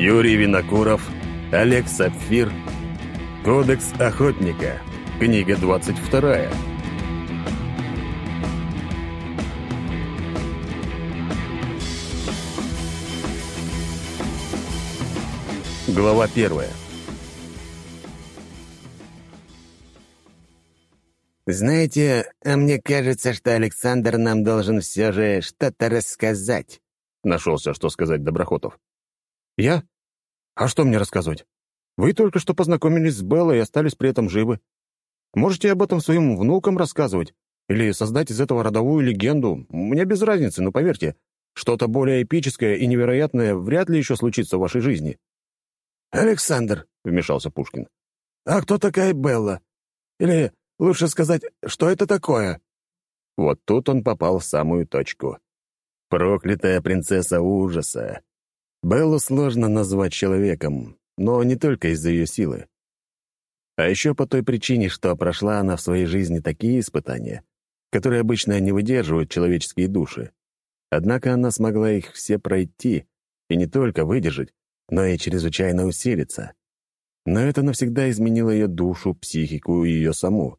Юрий Винокуров, Олег Сапфир, Кодекс охотника, книга 22. Глава первая. «Знаете, а мне кажется, что Александр нам должен все же что-то рассказать», — нашелся, что сказать Доброхотов. «Я? А что мне рассказывать? Вы только что познакомились с Беллой и остались при этом живы. Можете об этом своим внукам рассказывать или создать из этого родовую легенду. Мне без разницы, но поверьте, что-то более эпическое и невероятное вряд ли еще случится в вашей жизни». «Александр», — вмешался Пушкин, — «а кто такая Белла? Или Лучше сказать, что это такое?» Вот тут он попал в самую точку. Проклятая принцесса ужаса. Беллу сложно назвать человеком, но не только из-за ее силы. А еще по той причине, что прошла она в своей жизни такие испытания, которые обычно не выдерживают человеческие души. Однако она смогла их все пройти, и не только выдержать, но и чрезвычайно усилиться. Но это навсегда изменило ее душу, психику и ее саму.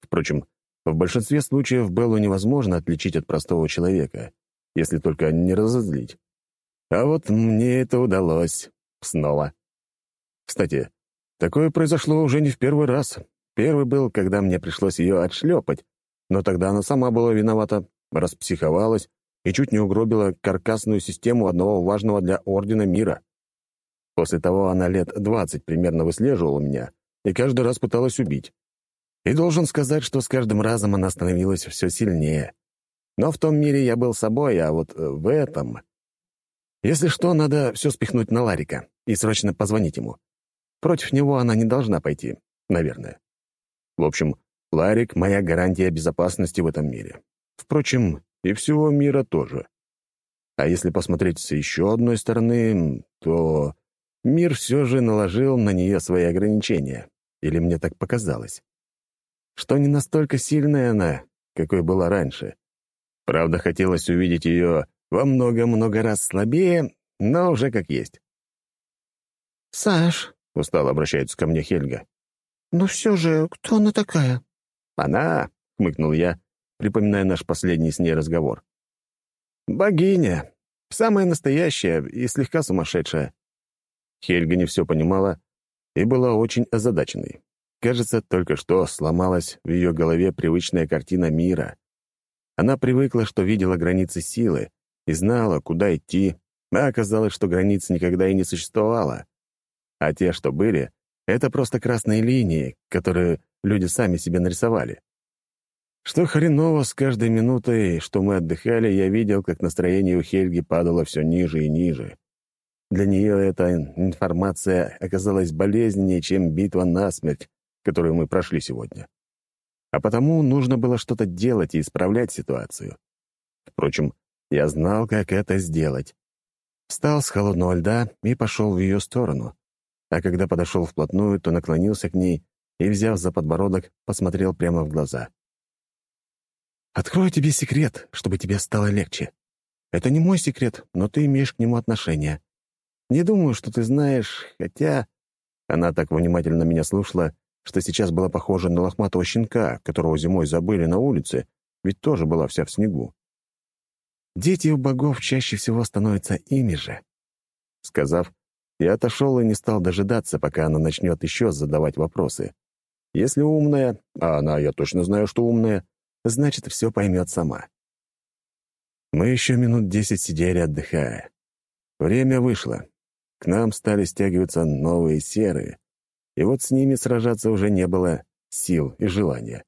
Впрочем, в большинстве случаев Беллу невозможно отличить от простого человека, если только не разозлить. А вот мне это удалось. Снова. Кстати, такое произошло уже не в первый раз. Первый был, когда мне пришлось ее отшлепать, но тогда она сама была виновата, распсиховалась и чуть не угробила каркасную систему одного важного для Ордена мира. После того она лет двадцать примерно выслеживала меня и каждый раз пыталась убить. И должен сказать, что с каждым разом она становилась все сильнее. Но в том мире я был собой, а вот в этом... Если что, надо все спихнуть на Ларика и срочно позвонить ему. Против него она не должна пойти, наверное. В общем, Ларик — моя гарантия безопасности в этом мире. Впрочем, и всего мира тоже. А если посмотреть с еще одной стороны, то мир все же наложил на нее свои ограничения. Или мне так показалось что не настолько сильная она, какой была раньше. Правда, хотелось увидеть ее во много-много раз слабее, но уже как есть. «Саш», — устало обращается ко мне Хельга, — «ну все же, кто она такая?» «Она», — хмыкнул я, припоминая наш последний с ней разговор. «Богиня, самая настоящая и слегка сумасшедшая». Хельга не все понимала и была очень озадаченной. Кажется, только что сломалась в ее голове привычная картина мира. Она привыкла, что видела границы силы и знала, куда идти, а оказалось, что границ никогда и не существовало. А те, что были, — это просто красные линии, которые люди сами себе нарисовали. Что хреново с каждой минутой, что мы отдыхали, я видел, как настроение у Хельги падало все ниже и ниже. Для нее эта информация оказалась болезненнее, чем битва насмерть, которую мы прошли сегодня. А потому нужно было что-то делать и исправлять ситуацию. Впрочем, я знал, как это сделать. Встал с холодного льда и пошел в ее сторону. А когда подошел вплотную, то наклонился к ней и, взяв за подбородок, посмотрел прямо в глаза. «Открою тебе секрет, чтобы тебе стало легче. Это не мой секрет, но ты имеешь к нему отношение. Не думаю, что ты знаешь, хотя...» Она так внимательно меня слушала, что сейчас была похожа на лохматого щенка, которого зимой забыли на улице, ведь тоже была вся в снегу. «Дети у богов чаще всего становятся ими же». Сказав, я отошел и не стал дожидаться, пока она начнет еще задавать вопросы. Если умная, а она, я точно знаю, что умная, значит, все поймет сама. Мы еще минут десять сидели, отдыхая. Время вышло. К нам стали стягиваться новые серые, и вот с ними сражаться уже не было сил и желания.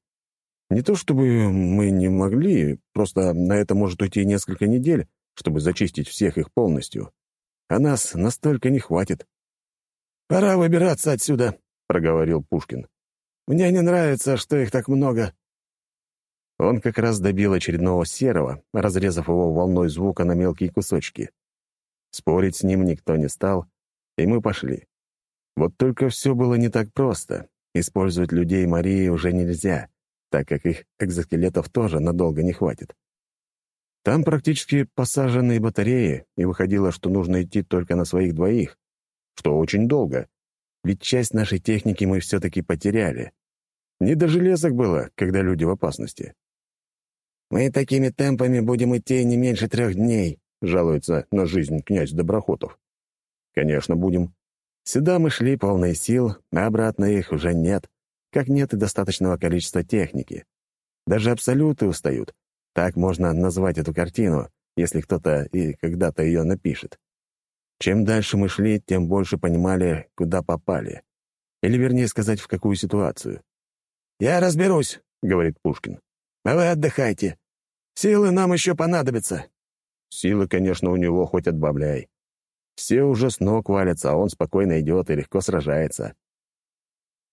Не то чтобы мы не могли, просто на это может уйти несколько недель, чтобы зачистить всех их полностью. А нас настолько не хватит. «Пора выбираться отсюда», — проговорил Пушкин. «Мне не нравится, что их так много». Он как раз добил очередного серого, разрезав его волной звука на мелкие кусочки. Спорить с ним никто не стал, и мы пошли. Вот только все было не так просто. Использовать людей Марии уже нельзя, так как их экзоскелетов тоже надолго не хватит. Там практически посаженные батареи, и выходило, что нужно идти только на своих двоих, что очень долго, ведь часть нашей техники мы все-таки потеряли. Не до железок было, когда люди в опасности. «Мы такими темпами будем идти не меньше трех дней», — жалуется на жизнь князь Доброхотов. «Конечно, будем. Сюда мы шли полные сил, а обратно их уже нет, как нет и достаточного количества техники. Даже абсолюты устают. Так можно назвать эту картину, если кто-то и когда-то ее напишет. Чем дальше мы шли, тем больше понимали, куда попали. Или, вернее сказать, в какую ситуацию. «Я разберусь», — говорит Пушкин. «А вы отдыхайте. Силы нам еще понадобятся». Силы, конечно, у него хоть отбавляй. Все уже с ног валятся, а он спокойно идет и легко сражается.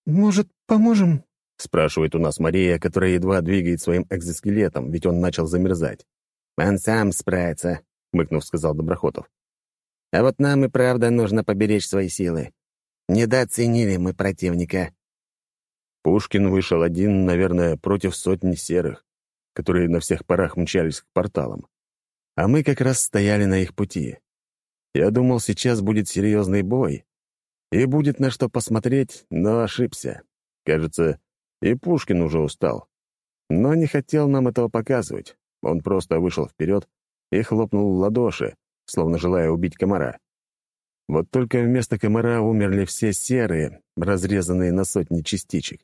«Может, поможем?» — спрашивает у нас Мария, которая едва двигает своим экзоскелетом, ведь он начал замерзать. «Он сам справится», — мыкнув, сказал Доброхотов. «А вот нам и правда нужно поберечь свои силы. Недооценили мы противника». Пушкин вышел один, наверное, против сотни серых, которые на всех парах мчались к порталам. А мы как раз стояли на их пути. Я думал, сейчас будет серьезный бой, и будет на что посмотреть, но ошибся. Кажется, и Пушкин уже устал. Но не хотел нам этого показывать. Он просто вышел вперед и хлопнул в ладоши, словно желая убить комара. Вот только вместо комара умерли все серые, разрезанные на сотни частичек.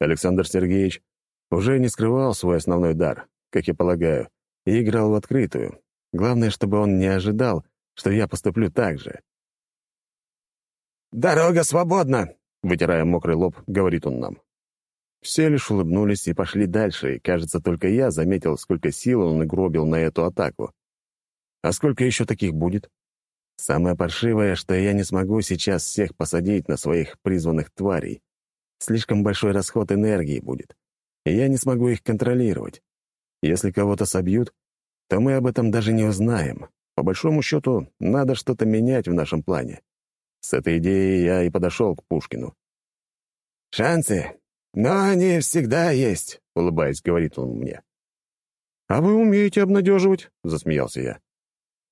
Александр Сергеевич уже не скрывал свой основной дар, как я полагаю, и играл в открытую. Главное, чтобы он не ожидал, что я поступлю так же. «Дорога свободна!» — вытирая мокрый лоб, говорит он нам. Все лишь улыбнулись и пошли дальше, и, кажется, только я заметил, сколько сил он нагробил на эту атаку. А сколько еще таких будет? Самое паршивое, что я не смогу сейчас всех посадить на своих призванных тварей. Слишком большой расход энергии будет, и я не смогу их контролировать. Если кого-то собьют, то мы об этом даже не узнаем. По большому счету, надо что-то менять в нашем плане. С этой идеей я и подошел к Пушкину. «Шансы «Но они всегда есть», — улыбаясь, говорит он мне. «А вы умеете обнадеживать», — засмеялся я.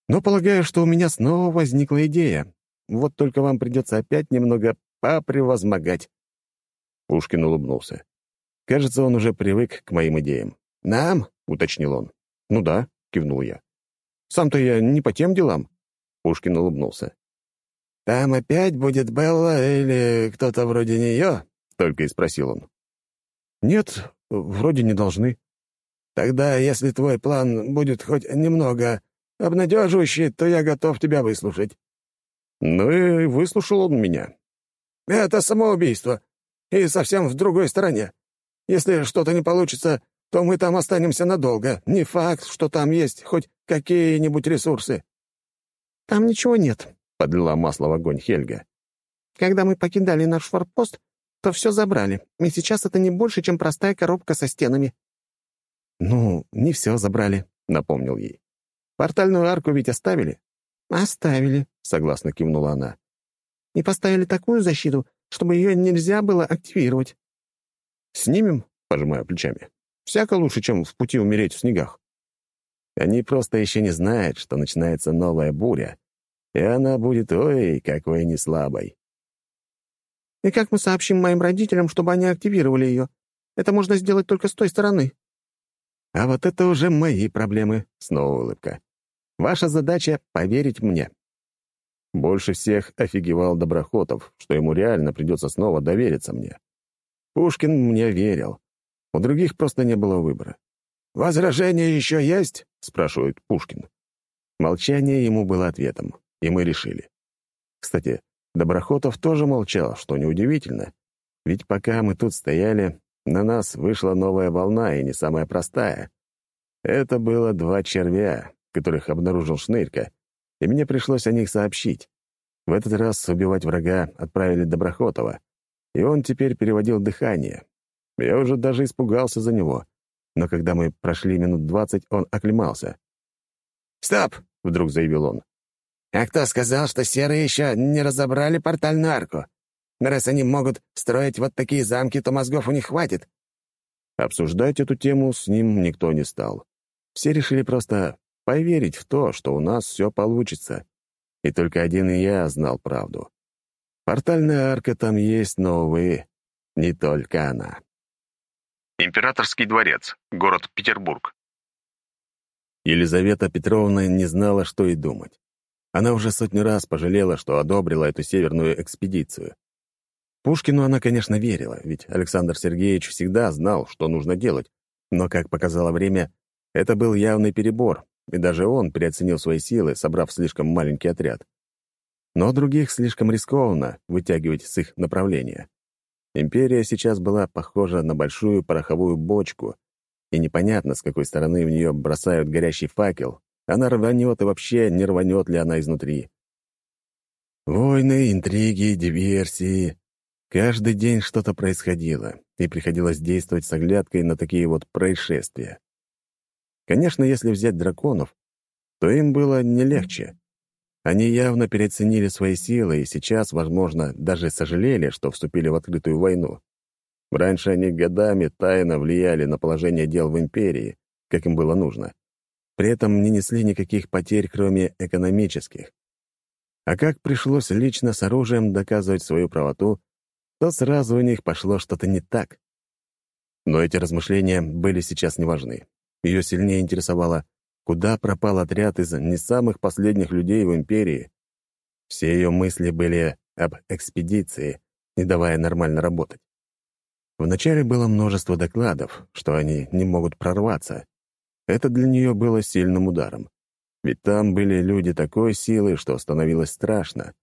«Но полагаю, что у меня снова возникла идея. Вот только вам придется опять немного попревозмогать». Пушкин улыбнулся. Кажется, он уже привык к моим идеям. «Нам?» — уточнил он. «Ну да», — кивнул я. «Сам-то я не по тем делам». Пушкин улыбнулся. «Там опять будет Белла или кто-то вроде нее?» только и спросил он. «Нет, вроде не должны». «Тогда, если твой план будет хоть немного обнадеживающий, то я готов тебя выслушать». Ну и выслушал он меня. «Это самоубийство. И совсем в другой стороне. Если что-то не получится, то мы там останемся надолго. Не факт, что там есть хоть какие-нибудь ресурсы». «Там ничего нет», — подлила масло в огонь Хельга. «Когда мы покидали наш форпост, то все забрали, и сейчас это не больше, чем простая коробка со стенами». «Ну, не все забрали», — напомнил ей. «Портальную арку ведь оставили?» «Оставили», — согласно кивнула она. «И поставили такую защиту, чтобы ее нельзя было активировать». «Снимем?» — пожимаю плечами. «Всяко лучше, чем в пути умереть в снегах». Они просто еще не знают, что начинается новая буря, и она будет ой, какой не слабой. И как мы сообщим моим родителям, чтобы они активировали ее? Это можно сделать только с той стороны». «А вот это уже мои проблемы», — снова улыбка. «Ваша задача — поверить мне». Больше всех офигевал Доброхотов, что ему реально придется снова довериться мне. Пушкин мне верил. У других просто не было выбора. «Возражения еще есть?» — спрашивает Пушкин. Молчание ему было ответом, и мы решили. Кстати, Доброхотов тоже молчал, что неудивительно. Ведь пока мы тут стояли, на нас вышла новая волна, и не самая простая. Это было два червя, которых обнаружил Шнырька, и мне пришлось о них сообщить. В этот раз убивать врага отправили Доброхотова, и он теперь переводил дыхание. Я уже даже испугался за него, но когда мы прошли минут двадцать, он оклемался. «Стоп!» — вдруг заявил он. А кто сказал, что серые еще не разобрали портальную арку? Раз они могут строить вот такие замки, то мозгов у них хватит. Обсуждать эту тему с ним никто не стал. Все решили просто поверить в то, что у нас все получится. И только один и я знал правду. Портальная арка там есть, но, увы, не только она. Императорский дворец, город Петербург. Елизавета Петровна не знала, что и думать. Она уже сотню раз пожалела, что одобрила эту северную экспедицию. Пушкину она, конечно, верила, ведь Александр Сергеевич всегда знал, что нужно делать, но, как показало время, это был явный перебор, и даже он переоценил свои силы, собрав слишком маленький отряд. Но других слишком рискованно вытягивать с их направления. Империя сейчас была похожа на большую пороховую бочку, и непонятно, с какой стороны в нее бросают горящий факел, она рванет и вообще не рванет ли она изнутри. Войны, интриги, диверсии. Каждый день что-то происходило, и приходилось действовать с оглядкой на такие вот происшествия. Конечно, если взять драконов, то им было не легче. Они явно переоценили свои силы и сейчас, возможно, даже сожалели, что вступили в открытую войну. Раньше они годами тайно влияли на положение дел в империи, как им было нужно. При этом не несли никаких потерь, кроме экономических. А как пришлось лично с оружием доказывать свою правоту, то сразу у них пошло что-то не так. Но эти размышления были сейчас не важны. Ее сильнее интересовало, Куда пропал отряд из не самых последних людей в империи? Все ее мысли были об экспедиции, не давая нормально работать. Вначале было множество докладов, что они не могут прорваться. Это для нее было сильным ударом. Ведь там были люди такой силы, что становилось страшно.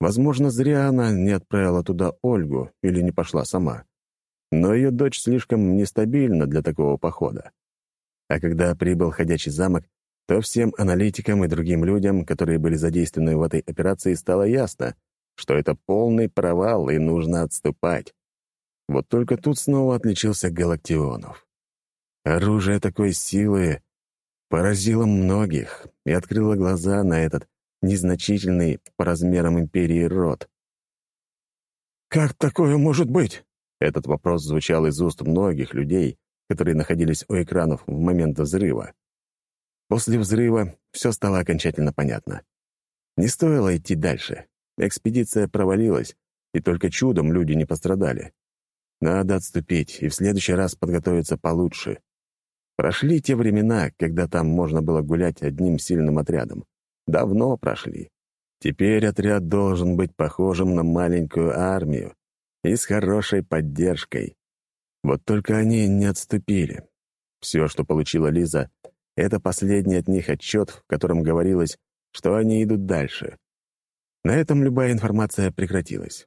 Возможно, зря она не отправила туда Ольгу или не пошла сама. Но ее дочь слишком нестабильна для такого похода. А когда прибыл ходячий замок, то всем аналитикам и другим людям, которые были задействованы в этой операции, стало ясно, что это полный провал и нужно отступать. Вот только тут снова отличился Галактионов. Оружие такой силы поразило многих и открыло глаза на этот незначительный по размерам империи род. «Как такое может быть?» Этот вопрос звучал из уст многих людей, которые находились у экранов в момент взрыва. После взрыва все стало окончательно понятно. Не стоило идти дальше. Экспедиция провалилась, и только чудом люди не пострадали. Надо отступить и в следующий раз подготовиться получше. Прошли те времена, когда там можно было гулять одним сильным отрядом. Давно прошли. Теперь отряд должен быть похожим на маленькую армию и с хорошей поддержкой. Вот только они не отступили. Все, что получила Лиза, это последний от них отчет, в котором говорилось, что они идут дальше. На этом любая информация прекратилась.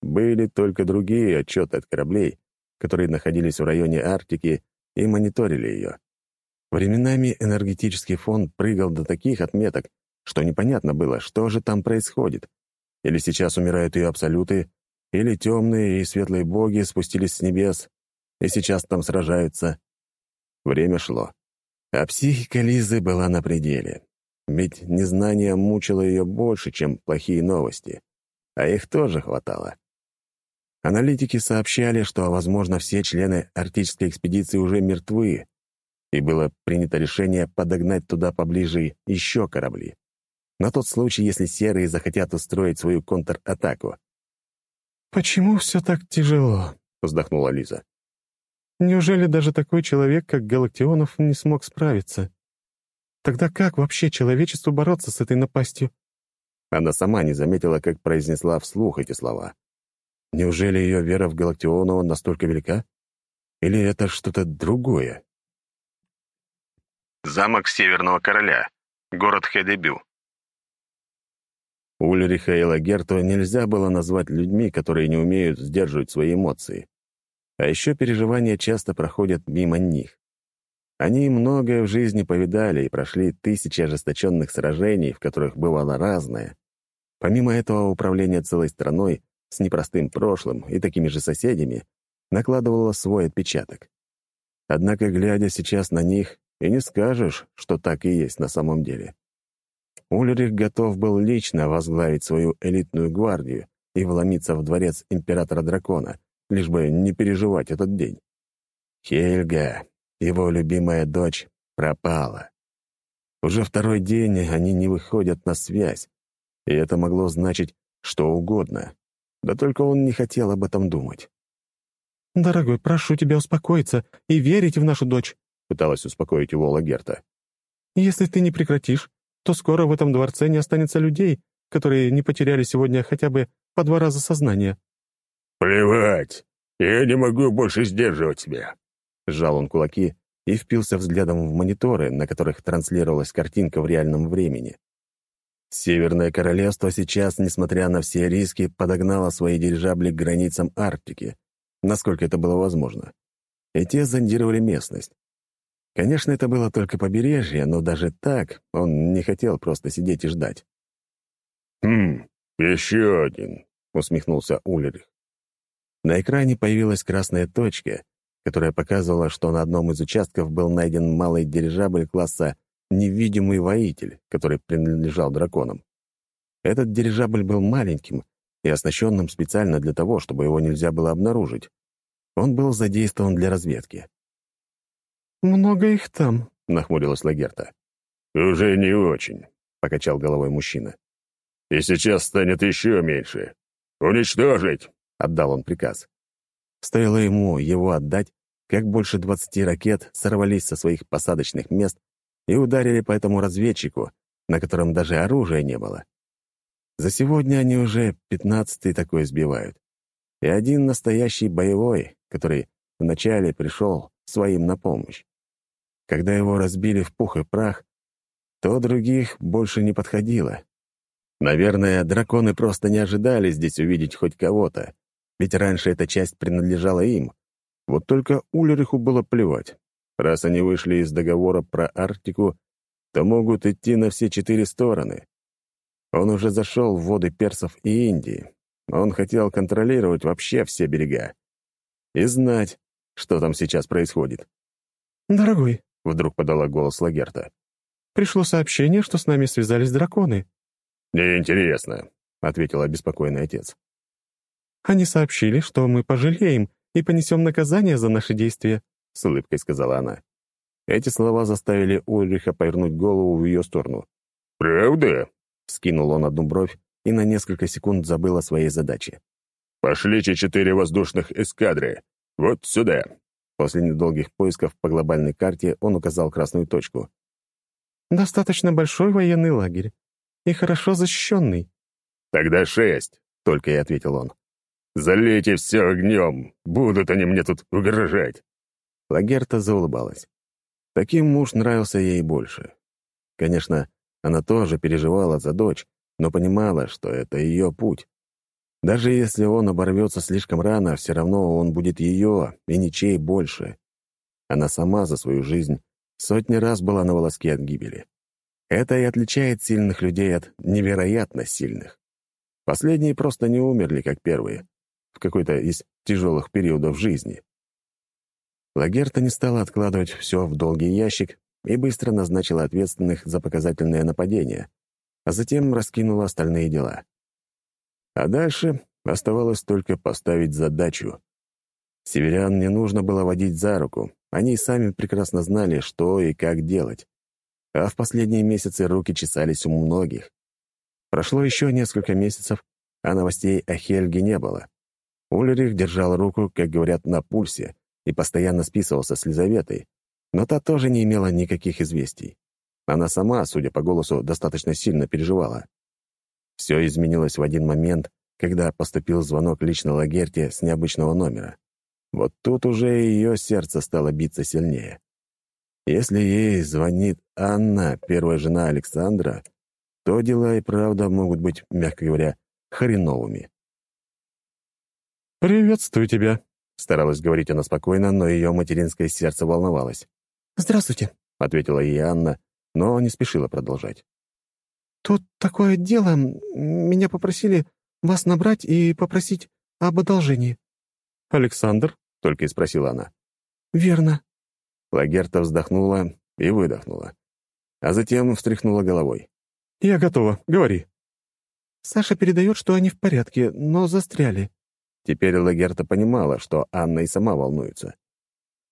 Были только другие отчеты от кораблей, которые находились в районе Арктики и мониторили ее. Временами энергетический фон прыгал до таких отметок, что непонятно было, что же там происходит. Или сейчас умирают ее абсолюты, или темные и светлые боги спустились с небес, и сейчас там сражаются. Время шло. А психика Лизы была на пределе. Ведь незнание мучило ее больше, чем плохие новости. А их тоже хватало. Аналитики сообщали, что, возможно, все члены арктической экспедиции уже мертвы, и было принято решение подогнать туда поближе еще корабли. На тот случай, если серые захотят устроить свою контратаку. «Почему все так тяжело?» — вздохнула Лиза. Неужели даже такой человек, как Галактионов, не смог справиться? Тогда как вообще человечеству бороться с этой напастью? Она сама не заметила, как произнесла вслух эти слова. Неужели ее вера в Галактионова настолько велика? Или это что-то другое? Замок Северного Короля. Город Хедебю. Ульриха и Лагерту нельзя было назвать людьми, которые не умеют сдерживать свои эмоции. А еще переживания часто проходят мимо них. Они многое в жизни повидали и прошли тысячи ожесточенных сражений, в которых бывало разное. Помимо этого, управление целой страной с непростым прошлым и такими же соседями накладывало свой отпечаток. Однако, глядя сейчас на них, и не скажешь, что так и есть на самом деле. Ульрих готов был лично возглавить свою элитную гвардию и вломиться в дворец императора-дракона, лишь бы не переживать этот день. Хельга, его любимая дочь, пропала. Уже второй день они не выходят на связь, и это могло значить что угодно. Да только он не хотел об этом думать. «Дорогой, прошу тебя успокоиться и верить в нашу дочь», — пыталась успокоить его Лагерта. «Если ты не прекратишь, то скоро в этом дворце не останется людей, которые не потеряли сегодня хотя бы по два раза сознание». «Плевать! Я не могу больше сдерживать себя!» Сжал он кулаки и впился взглядом в мониторы, на которых транслировалась картинка в реальном времени. Северное королевство сейчас, несмотря на все риски, подогнало свои дирижабли к границам Арктики, насколько это было возможно. И те зондировали местность. Конечно, это было только побережье, но даже так он не хотел просто сидеть и ждать. «Хм, еще один», — усмехнулся Ульрих. На экране появилась красная точка, которая показывала, что на одном из участков был найден малый дирижабль класса «Невидимый воитель», который принадлежал драконам. Этот дирижабль был маленьким и оснащенным специально для того, чтобы его нельзя было обнаружить. Он был задействован для разведки. «Много их там», — нахмурилась Лагерта. «Уже не очень», — покачал головой мужчина. «И сейчас станет еще меньше. Уничтожить!» — отдал он приказ. Стоило ему его отдать, как больше двадцати ракет сорвались со своих посадочных мест и ударили по этому разведчику, на котором даже оружия не было. За сегодня они уже пятнадцатый такой сбивают. И один настоящий боевой, который вначале пришел своим на помощь. Когда его разбили в пух и прах, то других больше не подходило. Наверное, драконы просто не ожидали здесь увидеть хоть кого-то, ведь раньше эта часть принадлежала им. Вот только Ульриху было плевать. Раз они вышли из договора про Арктику, то могут идти на все четыре стороны. Он уже зашел в воды персов и Индии. Он хотел контролировать вообще все берега. И знать, что там сейчас происходит. «Дорогой», — вдруг подала голос Лагерта. «Пришло сообщение, что с нами связались драконы». «Неинтересно», — ответил обеспокоенный отец. «Они сообщили, что мы пожалеем и понесем наказание за наши действия», — с улыбкой сказала она. Эти слова заставили Ульриха повернуть голову в ее сторону. «Правда?» — скинул он одну бровь и на несколько секунд забыл о своей задаче. «Пошлите четыре воздушных эскадры. Вот сюда». После недолгих поисков по глобальной карте он указал красную точку. «Достаточно большой военный лагерь и хорошо защищенный». «Тогда шесть», — только и ответил он. «Залейте все огнем! Будут они мне тут угрожать!» Лагерта заулыбалась. Таким муж нравился ей больше. Конечно, она тоже переживала за дочь, но понимала, что это ее путь. Даже если он оборвется слишком рано, все равно он будет ее и ничей больше. Она сама за свою жизнь сотни раз была на волоске от гибели. Это и отличает сильных людей от невероятно сильных. Последние просто не умерли, как первые в какой-то из тяжелых периодов жизни. Лагерта не стала откладывать все в долгий ящик и быстро назначила ответственных за показательное нападение, а затем раскинула остальные дела. А дальше оставалось только поставить задачу. Северян не нужно было водить за руку, они сами прекрасно знали, что и как делать. А в последние месяцы руки чесались у многих. Прошло еще несколько месяцев, а новостей о Хельге не было. Ульрих держал руку, как говорят, на пульсе и постоянно списывался с Лизаветой, но та тоже не имела никаких известий. Она сама, судя по голосу, достаточно сильно переживала. Все изменилось в один момент, когда поступил звонок лично Лагерте с необычного номера. Вот тут уже ее сердце стало биться сильнее. Если ей звонит Анна, первая жена Александра, то дела и правда могут быть, мягко говоря, хреновыми. «Приветствую тебя», — старалась говорить она спокойно, но ее материнское сердце волновалось. «Здравствуйте», — ответила ей Анна, но не спешила продолжать. «Тут такое дело. Меня попросили вас набрать и попросить об одолжении». «Александр?» — только и спросила она. «Верно». Лагерта вздохнула и выдохнула, а затем встряхнула головой. «Я готова. Говори». «Саша передает, что они в порядке, но застряли. Теперь Лагерта понимала, что Анна и сама волнуется.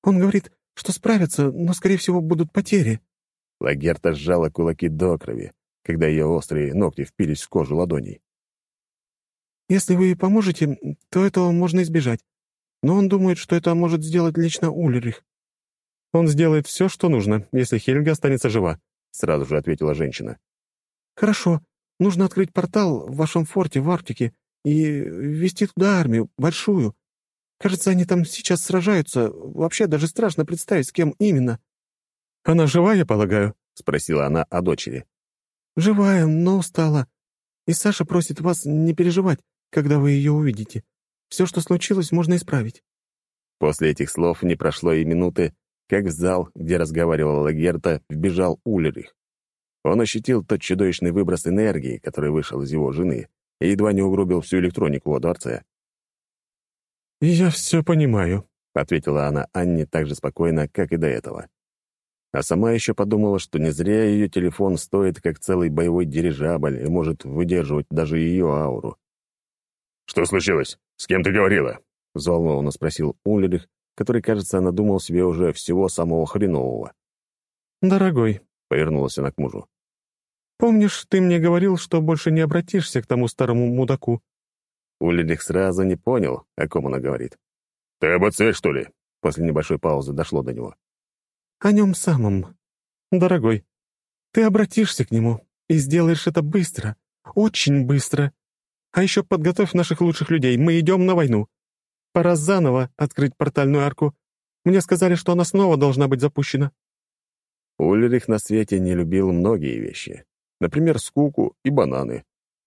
«Он говорит, что справятся, но, скорее всего, будут потери». Лагерта сжала кулаки до крови, когда ее острые ногти впились в кожу ладоней. Если вы поможете, то этого можно избежать. Но он думает, что это может сделать лично Ульрих. Он сделает все, что нужно, если Хельга останется жива», — сразу же ответила женщина. «Хорошо. Нужно открыть портал в вашем форте в Арктике и ввести туда армию, большую. Кажется, они там сейчас сражаются. Вообще даже страшно представить, с кем именно». «Она жива, я полагаю?» — спросила она о дочери. «Живая, но устала. И Саша просит вас не переживать, когда вы ее увидите. Все, что случилось, можно исправить». После этих слов не прошло и минуты, как в зал, где разговаривала Герта, вбежал Улерих. Он ощутил тот чудовищный выброс энергии, который вышел из его жены, и едва не угробил всю электронику во дворце. «Я все понимаю», — ответила она Анне так же спокойно, как и до этого. А сама еще подумала, что не зря ее телефон стоит как целый боевой дирижабль и может выдерживать даже ее ауру. «Что случилось? С кем ты говорила?» — взволнованно спросил Ульрих, который, кажется, надумал себе уже всего самого хренового. «Дорогой», — повернулась она к мужу, — «помнишь, ты мне говорил, что больше не обратишься к тому старому мудаку?» Ульрих сразу не понял, о ком она говорит. «Ты об отце, что ли?» После небольшой паузы дошло до него. «О нем самом. Дорогой, ты обратишься к нему и сделаешь это быстро, очень быстро. А еще подготовь наших лучших людей, мы идем на войну. Пора заново открыть портальную арку. Мне сказали, что она снова должна быть запущена». Ульрих на свете не любил многие вещи. Например, скуку и бананы.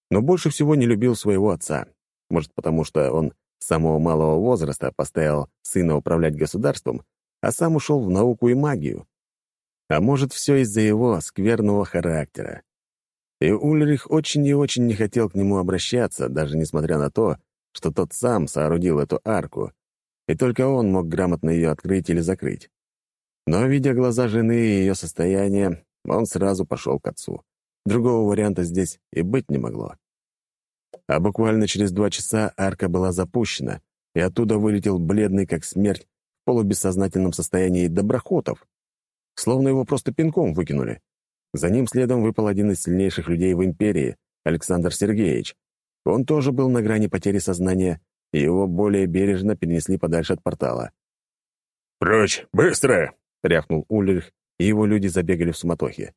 Но больше всего не любил своего отца. Может, потому что он с самого малого возраста поставил сына управлять государством, а сам ушел в науку и магию. А может, все из-за его скверного характера. И Ульрих очень и очень не хотел к нему обращаться, даже несмотря на то, что тот сам соорудил эту арку, и только он мог грамотно ее открыть или закрыть. Но, видя глаза жены и ее состояние, он сразу пошел к отцу. Другого варианта здесь и быть не могло. А буквально через два часа арка была запущена, и оттуда вылетел бледный, как смерть, в полубессознательном состоянии Доброхотов. Словно его просто пинком выкинули. За ним следом выпал один из сильнейших людей в империи, Александр Сергеевич, он тоже был на грани потери сознания, и его более бережно перенесли подальше от портала. «Прочь! Быстро!» — рявкнул Ульрих, и его люди забегали в суматохе.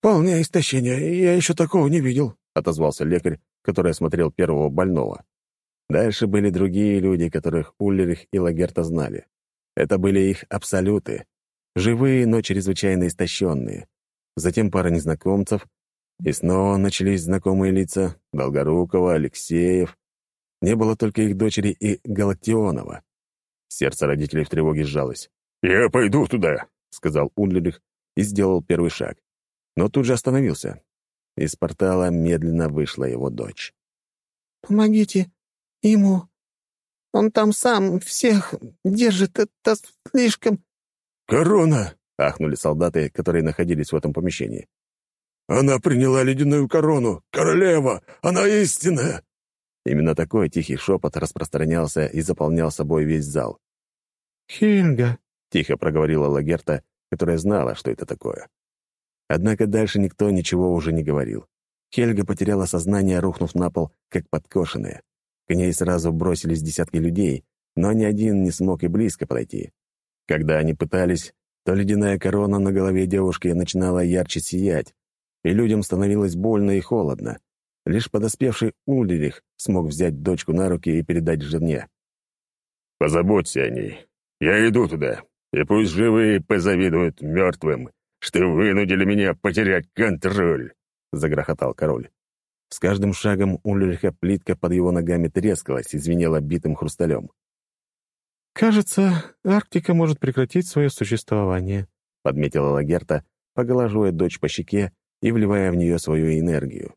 «Полное истощение, я еще такого не видел», — отозвался лекарь, который осмотрел первого больного. Дальше были другие люди, которых Ульрих и Лагерта знали. Это были их абсолюты. Живые, но чрезвычайно истощенные. Затем пара незнакомцев, и снова начались знакомые лица — Долгорукова, Алексеев. Не было только их дочери и Галактионова. Сердце родителей в тревоге сжалось. «Я пойду туда», — сказал Унлерих и сделал первый шаг. Но тут же остановился. Из портала медленно вышла его дочь. «Помогите ему. Он там сам всех держит. Это слишком...» «Корона!» — ахнули солдаты, которые находились в этом помещении. Она приняла ледяную корону! Королева! Она истинная!» Именно такой тихий шепот распространялся и заполнял собой весь зал. «Хельга», — тихо проговорила Лагерта, которая знала, что это такое. Однако дальше никто ничего уже не говорил. Хельга потеряла сознание, рухнув на пол, как подкошенная. К ней сразу бросились десятки людей, но ни один не смог и близко подойти. Когда они пытались, то ледяная корона на голове девушки начинала ярче сиять, и людям становилось больно и холодно. Лишь подоспевший Ульрих смог взять дочку на руки и передать жене. «Позаботься о ней. Я иду туда, и пусть живые позавидуют мертвым, что вынудили меня потерять контроль», — загрохотал король. С каждым шагом Ульриха плитка под его ногами трескалась и звенела битым хрусталем. «Кажется, Арктика может прекратить свое существование», — подметила Лагерта, поглаживая дочь по щеке и вливая в нее свою энергию.